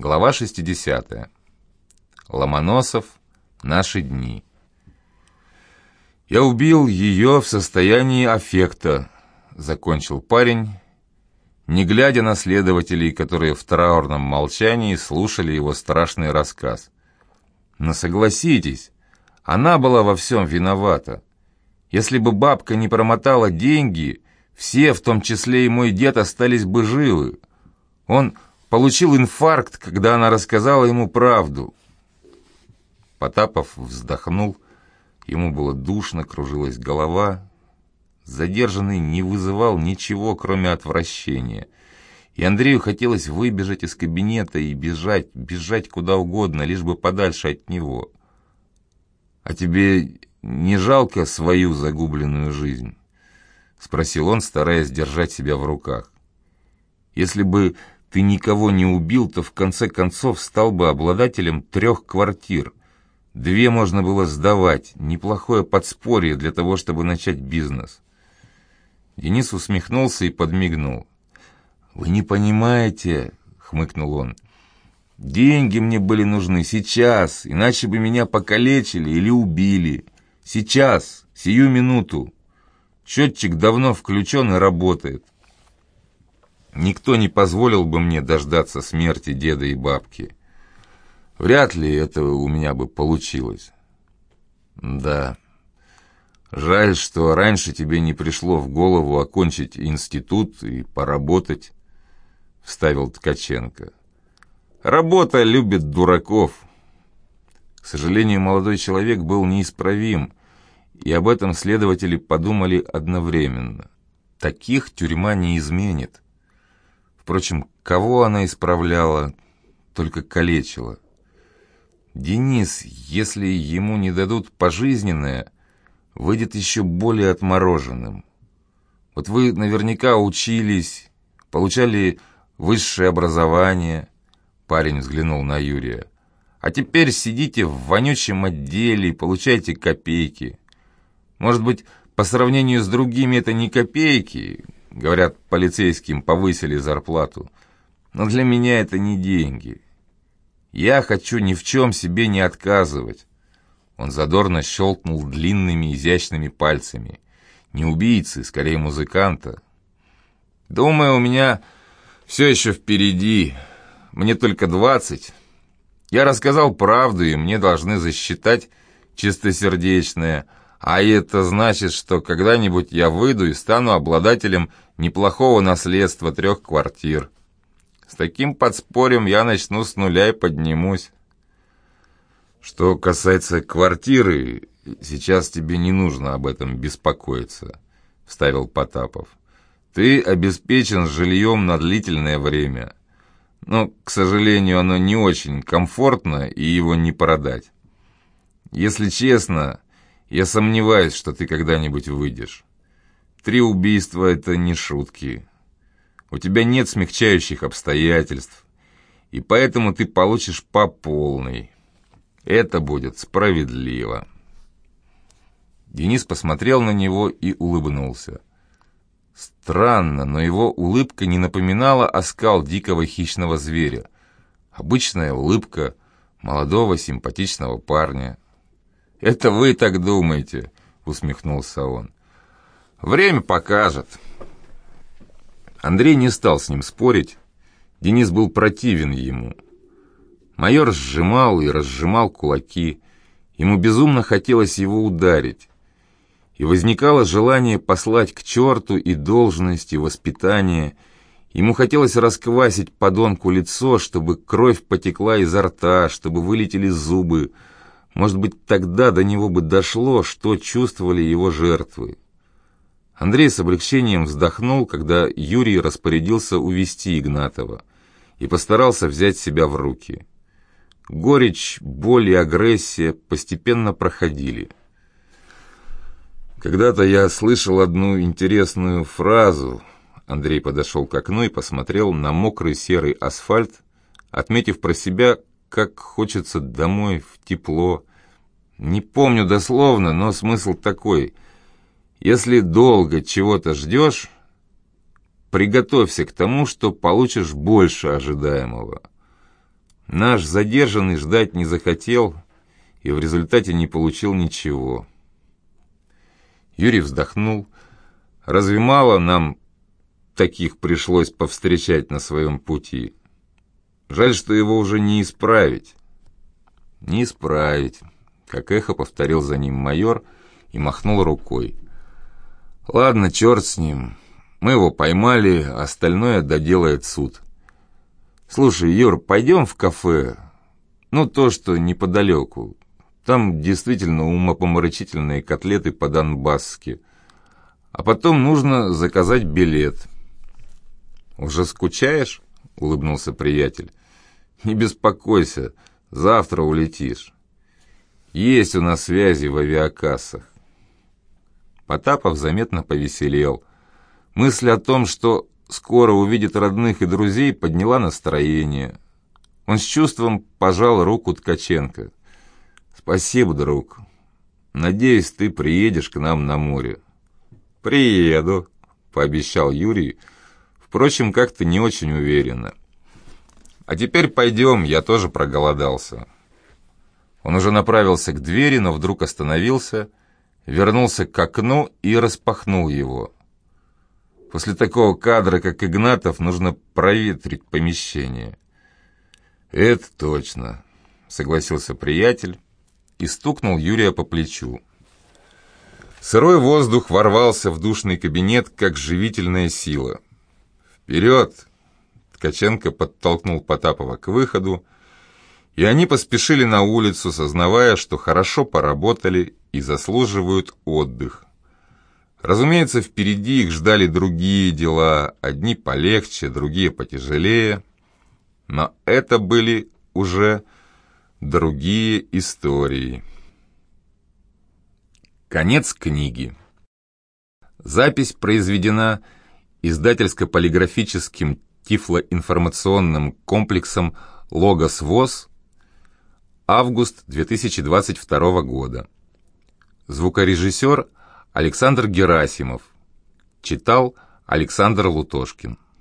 Глава 60. Ломоносов. Наши дни. «Я убил ее в состоянии аффекта», — закончил парень, не глядя на следователей, которые в траурном молчании слушали его страшный рассказ. «Но согласитесь, она была во всем виновата. Если бы бабка не промотала деньги, все, в том числе и мой дед, остались бы живы. Он получил инфаркт, когда она рассказала ему правду. Потапов вздохнул. Ему было душно, кружилась голова. Задержанный не вызывал ничего, кроме отвращения. И Андрею хотелось выбежать из кабинета и бежать, бежать куда угодно, лишь бы подальше от него. «А тебе не жалко свою загубленную жизнь?» — спросил он, стараясь держать себя в руках. «Если бы ты никого не убил, то в конце концов стал бы обладателем трех квартир. Две можно было сдавать, неплохое подспорье для того, чтобы начать бизнес. Денис усмехнулся и подмигнул. «Вы не понимаете», — хмыкнул он, — «деньги мне были нужны сейчас, иначе бы меня покалечили или убили. Сейчас, сию минуту. Счетчик давно включен и работает. Никто не позволил бы мне дождаться смерти деда и бабки. Вряд ли это у меня бы получилось. Да. Жаль, что раньше тебе не пришло в голову окончить институт и поработать, — вставил Ткаченко. Работа любит дураков. К сожалению, молодой человек был неисправим, и об этом следователи подумали одновременно. Таких тюрьма не изменит. Впрочем, кого она исправляла, только калечила. Денис, если ему не дадут пожизненное, выйдет еще более отмороженным. Вот вы наверняка учились, получали высшее образование, парень взглянул на Юрия, а теперь сидите в вонючем отделе и получаете копейки. Может быть, по сравнению с другими это не копейки, Говорят, полицейским повысили зарплату. Но для меня это не деньги. Я хочу ни в чем себе не отказывать. Он задорно щелкнул длинными изящными пальцами. Не убийцы, скорее музыканта. Думаю, у меня все еще впереди. Мне только двадцать. Я рассказал правду, и мне должны засчитать чистосердечное – а это значит, что когда-нибудь я выйду и стану обладателем неплохого наследства трех квартир. С таким подспорьем я начну с нуля и поднимусь. Что касается квартиры, сейчас тебе не нужно об этом беспокоиться, вставил Потапов. Ты обеспечен жильем на длительное время. Но, к сожалению, оно не очень комфортно, и его не продать. Если честно, я сомневаюсь, что ты когда-нибудь выйдешь. Три убийства — это не шутки. У тебя нет смягчающих обстоятельств, и поэтому ты получишь по полной. Это будет справедливо. Денис посмотрел на него и улыбнулся. Странно, но его улыбка не напоминала оскал дикого хищного зверя. Обычная улыбка молодого симпатичного парня — «Это вы так думаете», — усмехнулся он. «Время покажет». Андрей не стал с ним спорить. Денис был противен ему. Майор сжимал и разжимал кулаки. Ему безумно хотелось его ударить. И возникало желание послать к черту и должность, и воспитание. Ему хотелось расквасить подонку лицо, чтобы кровь потекла изо рта, чтобы вылетели зубы, может быть, тогда до него бы дошло, что чувствовали его жертвы. Андрей с облегчением вздохнул, когда Юрий распорядился увести Игнатова и постарался взять себя в руки. Горечь, боль и агрессия постепенно проходили. Когда-то я слышал одну интересную фразу. Андрей подошел к окну и посмотрел на мокрый серый асфальт, отметив про себя, как хочется домой в тепло, не помню дословно, но смысл такой. Если долго чего-то ждешь, приготовься к тому, что получишь больше ожидаемого. Наш задержанный ждать не захотел и в результате не получил ничего. Юрий вздохнул. Разве мало нам таких пришлось повстречать на своем пути? Жаль, что его уже не исправить. Не исправить, как эхо повторил за ним майор и махнул рукой. Ладно, черт с ним. Мы его поймали, остальное доделает суд. Слушай, Юр, пойдем в кафе. Ну, то, что неподалеку. Там действительно умопомрачительные котлеты по-донбасски. А потом нужно заказать билет. «Уже скучаешь?» — улыбнулся приятель. «Не беспокойся, завтра улетишь. Есть у нас связи в авиакассах». Потапов заметно повеселел. Мысль о том, что скоро увидит родных и друзей, подняла настроение. Он с чувством пожал руку Ткаченко. «Спасибо, друг. Надеюсь, ты приедешь к нам на море». «Приеду», — пообещал Юрий, впрочем, как-то не очень уверенно. «А теперь пойдем, я тоже проголодался». Он уже направился к двери, но вдруг остановился, вернулся к окну и распахнул его. После такого кадра, как Игнатов, нужно проветрить помещение. «Это точно», — согласился приятель и стукнул Юрия по плечу. Сырой воздух ворвался в душный кабинет, как живительная сила. «Вперед!» — Ткаченко подтолкнул Потапова к выходу, и они поспешили на улицу, сознавая, что хорошо поработали и заслуживают отдых. Разумеется, впереди их ждали другие дела, одни полегче, другие потяжелее, но это были уже другие истории. Конец книги. Запись произведена издательско-полиграфическим тифлоинформационным комплексом «Логос ВОЗ» август 2022 года. Звукорежиссер Александр Герасимов. Читал Александр Лутошкин.